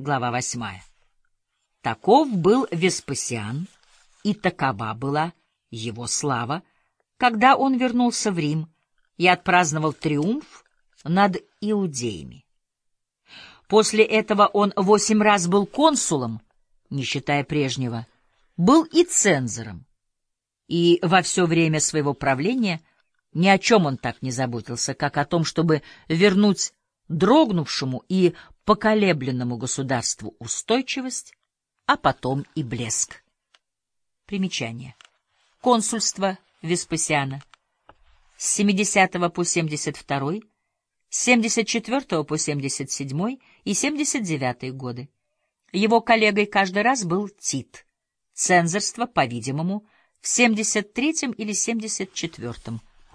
глава 8. Таков был Веспасиан, и такова была его слава, когда он вернулся в Рим и отпраздновал триумф над иудеями. После этого он восемь раз был консулом, не считая прежнего, был и цензором, и во все время своего правления ни о чем он так не заботился, как о том, чтобы вернуть дрогнувшему и поколебленному государству устойчивость, а потом и блеск. Примечание. Консульство Веспасиана с 70 по 72, с 74 по 77 и 79 годы. Его коллегой каждый раз был Тит. Цензорство, по-видимому, в 73 или 74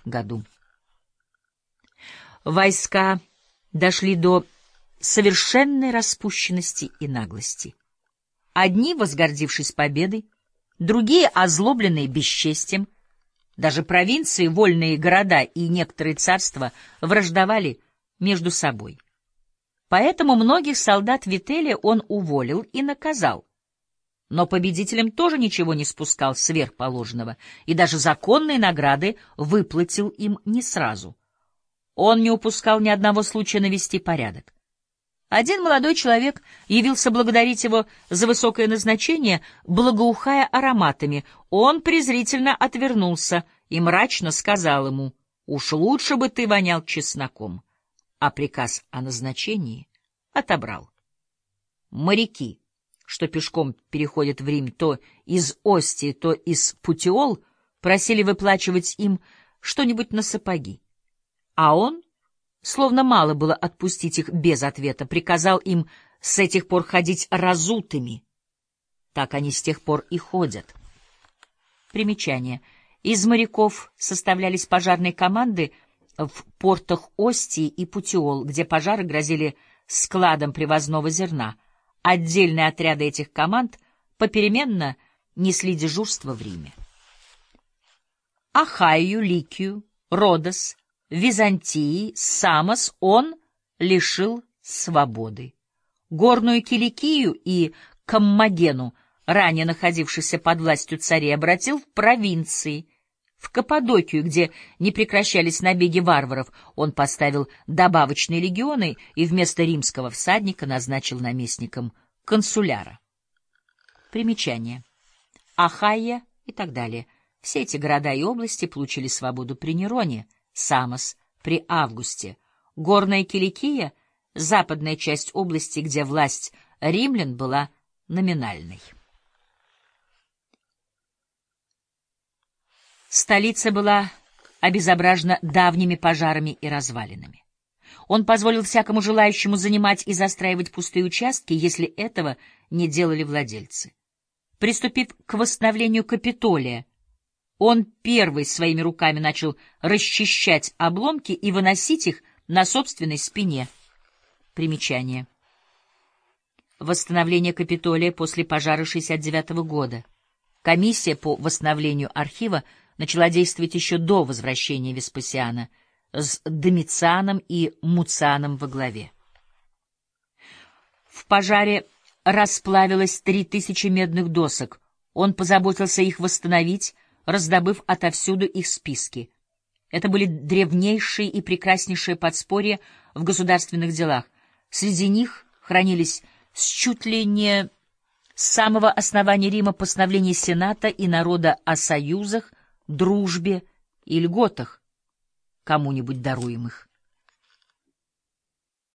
году. Войска дошли до совершенной распущенности и наглости. Одни, возгордившись победой, другие, озлобленные бесчестием, даже провинции, вольные города и некоторые царства враждовали между собой. Поэтому многих солдат Вителия он уволил и наказал. Но победителям тоже ничего не спускал сверхположенного, и даже законные награды выплатил им не сразу. Он не упускал ни одного случая навести порядок. Один молодой человек явился благодарить его за высокое назначение, благоухая ароматами. Он презрительно отвернулся и мрачно сказал ему, «Уж лучше бы ты вонял чесноком». А приказ о назначении отобрал. Моряки, что пешком переходят в Рим то из Остии, то из Путиол, просили выплачивать им что-нибудь на сапоги. А он Словно мало было отпустить их без ответа, приказал им с этих пор ходить разутыми. Так они с тех пор и ходят. Примечание. Из моряков составлялись пожарные команды в портах Остии и Путиол, где пожары грозили складом привозного зерна. Отдельные отряды этих команд попеременно несли дежурство в Риме. Ахайю, Ликию, Родос — Византии Самос он лишил свободы. Горную Киликию и Каммагену, ранее находившихся под властью царей, обратил в провинции. В Каппадокию, где не прекращались набеги варваров, он поставил добавочные легионы и вместо римского всадника назначил наместником консуляра. Примечание. Ахайя и так далее. Все эти города и области получили свободу при Нероне — Самос при Августе, Горная Киликия — западная часть области, где власть римлян была номинальной. Столица была обезображена давними пожарами и развалинами. Он позволил всякому желающему занимать и застраивать пустые участки, если этого не делали владельцы. Приступив к восстановлению Капитолия, он первый своими руками начал расчищать обломки и выносить их на собственной спине. Примечание. Восстановление Капитолия после пожара 69 -го года. Комиссия по восстановлению архива начала действовать еще до возвращения Веспасиана с Домицианом и Муцианом во главе. В пожаре расплавилось три тысячи медных досок. Он позаботился их восстановить, раздобыв отовсюду их списки. Это были древнейшие и прекраснейшие подспорья в государственных делах. Среди них хранились с чуть ли не с самого основания Рима постановления Сената и народа о союзах, дружбе и льготах, кому-нибудь даруемых.